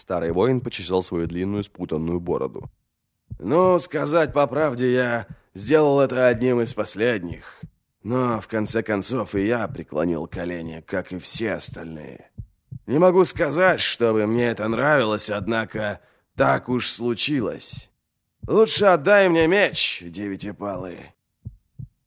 Старый воин почесал свою длинную спутанную бороду. «Ну, сказать по правде, я сделал это одним из последних. Но, в конце концов, и я преклонил колени, как и все остальные. Не могу сказать, чтобы мне это нравилось, однако так уж случилось. Лучше отдай мне меч, девятипалый».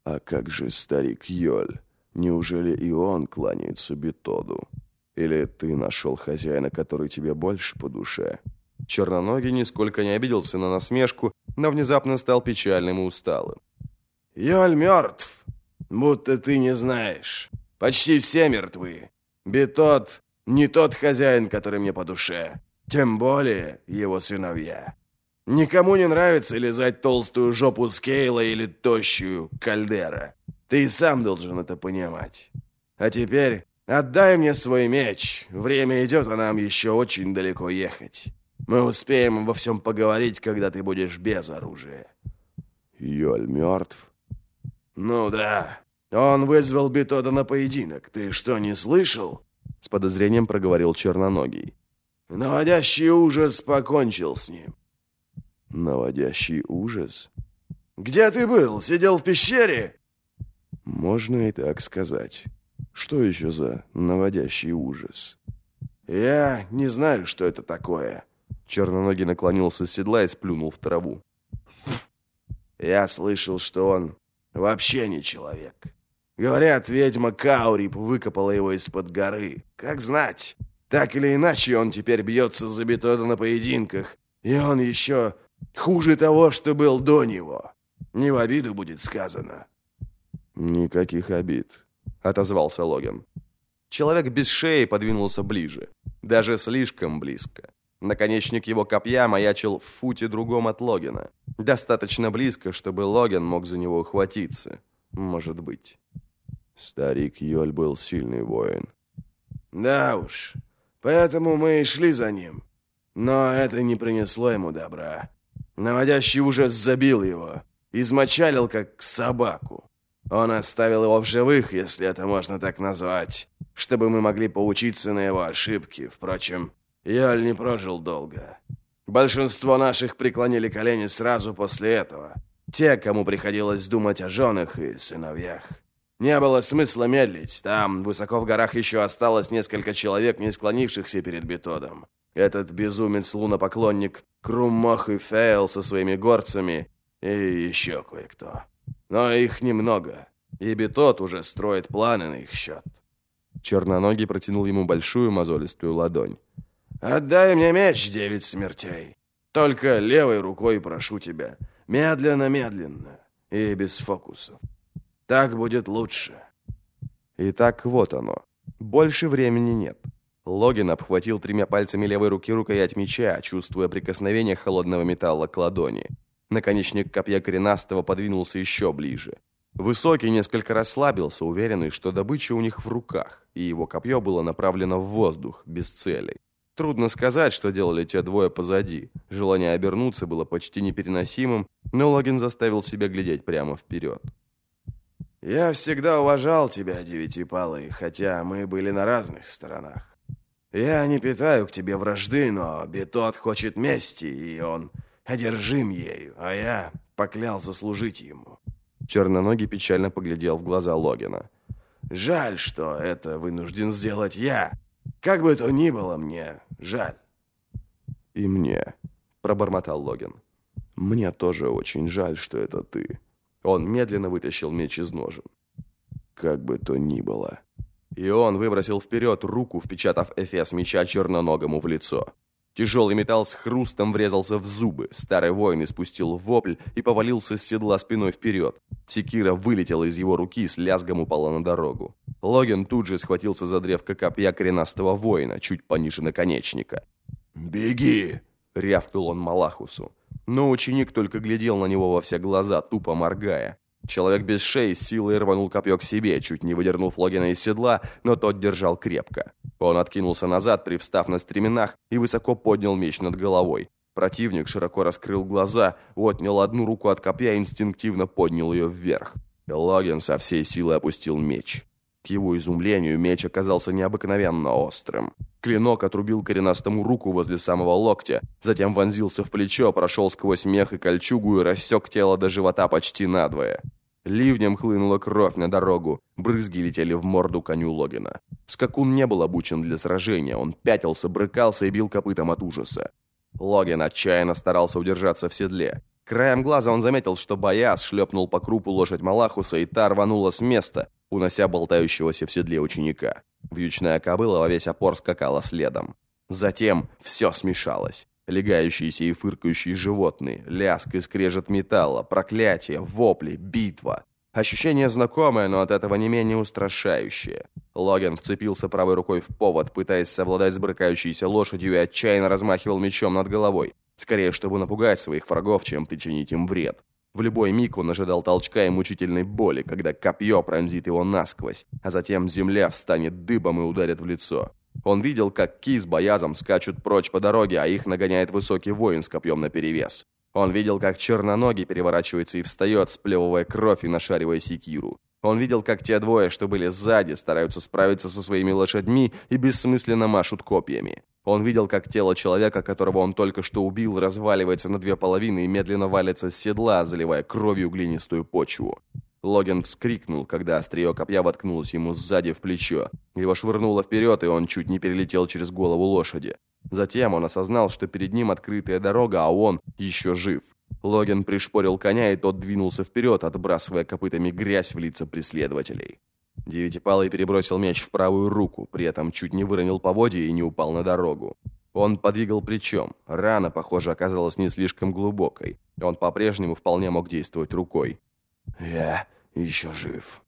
«А как же старик Йоль? Неужели и он кланяется Бетоду?» Или ты нашел хозяина, который тебе больше по душе?» Черноногий нисколько не обиделся на насмешку, но внезапно стал печальным и усталым. «Йоль мертв, будто ты не знаешь. Почти все мертвы. Бетот не тот хозяин, который мне по душе. Тем более его сыновья. Никому не нравится лизать толстую жопу Скейла или тощую Кальдера. Ты и сам должен это понимать. А теперь Отдай мне свой меч. Время идет, а нам еще очень далеко ехать. Мы успеем обо всем поговорить, когда ты будешь без оружия». «Йоль мертв?» «Ну да. Он вызвал Бетода на поединок. Ты что, не слышал?» С подозрением проговорил Черноногий. «Наводящий ужас покончил с ним». «Наводящий ужас?» «Где ты был? Сидел в пещере?» «Можно и так сказать». Что еще за наводящий ужас? Я не знаю, что это такое. Черноногий наклонился с седла и сплюнул в траву. Я слышал, что он вообще не человек. Говорят, ведьма Каурип выкопала его из-под горы. Как знать. Так или иначе, он теперь бьется за бетона на поединках. И он еще хуже того, что был до него. Не в обиду будет сказано. Никаких обид отозвался Логин. Человек без шеи подвинулся ближе. Даже слишком близко. Наконечник его копья маячил в футе другом от Логина. Достаточно близко, чтобы Логин мог за него ухватиться. Может быть. Старик Йоль был сильный воин. Да уж. Поэтому мы и шли за ним. Но это не принесло ему добра. Наводящий ужас забил его. Измочалил, как собаку. Он оставил его в живых, если это можно так назвать, чтобы мы могли поучиться на его ошибки. Впрочем, Йоль не прожил долго. Большинство наших преклонили колени сразу после этого. Те, кому приходилось думать о женах и сыновьях. Не было смысла медлить. Там, высоко в горах, еще осталось несколько человек, не склонившихся перед Бетодом. Этот безумец-лунопоклонник Круммох и Фейл со своими горцами и еще кое-кто. Но их немного, и Бетот уже строит планы на их счет. Черноногий протянул ему большую мозолистую ладонь. «Отдай мне меч, девять смертей. Только левой рукой прошу тебя. Медленно-медленно и без фокусов. Так будет лучше». Итак, вот оно. Больше времени нет. Логин обхватил тремя пальцами левой руки рукоять меча, чувствуя прикосновение холодного металла к ладони. Наконечник копья коренастого подвинулся еще ближе. Высокий несколько расслабился, уверенный, что добыча у них в руках, и его копье было направлено в воздух, без целей. Трудно сказать, что делали те двое позади. Желание обернуться было почти непереносимым, но Логин заставил себя глядеть прямо вперед. «Я всегда уважал тебя, Девятипалый, хотя мы были на разных сторонах. Я не питаю к тебе вражды, но Бетот хочет мести, и он одержим ею, а я поклялся служить ему». Черноногий печально поглядел в глаза Логина. «Жаль, что это вынужден сделать я. Как бы то ни было мне, жаль». «И мне», — пробормотал Логин. «Мне тоже очень жаль, что это ты». Он медленно вытащил меч из ножен. «Как бы то ни было». И он выбросил вперед руку, впечатав эфес меча черноногому в лицо. Тяжелый металл с хрустом врезался в зубы. Старый воин испустил вопль и повалился с седла спиной вперед. Секира вылетела из его руки и с лязгом упала на дорогу. Логин тут же схватился за древко копья коренастого воина, чуть пониже наконечника. «Беги!» — рявкнул он Малахусу. Но ученик только глядел на него во все глаза, тупо моргая. Человек без шеи силой рванул копье к себе, чуть не выдернув Логина из седла, но тот держал крепко. Он откинулся назад, привстав на стременах, и высоко поднял меч над головой. Противник широко раскрыл глаза, отнял одну руку от копья и инстинктивно поднял ее вверх. Логин со всей силы опустил меч. К его изумлению меч оказался необыкновенно острым. Клинок отрубил коренастому руку возле самого локтя, затем вонзился в плечо, прошел сквозь мех и кольчугу и рассек тело до живота почти надвое. Ливнем хлынула кровь на дорогу, брызги летели в морду коню Логина. Скакун не был обучен для сражения, он пятился, брыкался и бил копытом от ужаса. Логин отчаянно старался удержаться в седле. Краем глаза он заметил, что Бояс шлепнул по крупу лошадь Малахуса, и та рванула с места, унося болтающегося в седле ученика. Вьючная кобыла во весь опор скакала следом. Затем все смешалось. Легающиеся и фыркающие животные, лязг и скрежет металла, проклятие, вопли, битва. Ощущение знакомое, но от этого не менее устрашающее. Логан вцепился правой рукой в повод, пытаясь совладать с брыкающейся лошадью и отчаянно размахивал мечом над головой. Скорее, чтобы напугать своих врагов, чем причинить им вред. В любой миг он ожидал толчка и мучительной боли, когда копье пронзит его насквозь, а затем земля встанет дыбом и ударит в лицо. Он видел, как Ки с Боязом скачут прочь по дороге, а их нагоняет высокий воин с копьем наперевес. Он видел, как черноногий переворачивается и встает, сплевывая кровь и нашаривая секиру. Он видел, как те двое, что были сзади, стараются справиться со своими лошадьми и бессмысленно машут копьями. Он видел, как тело человека, которого он только что убил, разваливается на две половины и медленно валится с седла, заливая кровью глинистую почву. Логин вскрикнул, когда острие копья воткнулось ему сзади в плечо. Его швырнуло вперед, и он чуть не перелетел через голову лошади. Затем он осознал, что перед ним открытая дорога, а он еще жив. Логин пришпорил коня, и тот двинулся вперед, отбрасывая копытами грязь в лица преследователей. Девятипалый перебросил меч в правую руку, при этом чуть не выронил поводья и не упал на дорогу. Он подвигал плечом. Рана, похоже, оказалась не слишком глубокой. Он по-прежнему вполне мог действовать рукой. «Я еще жив»,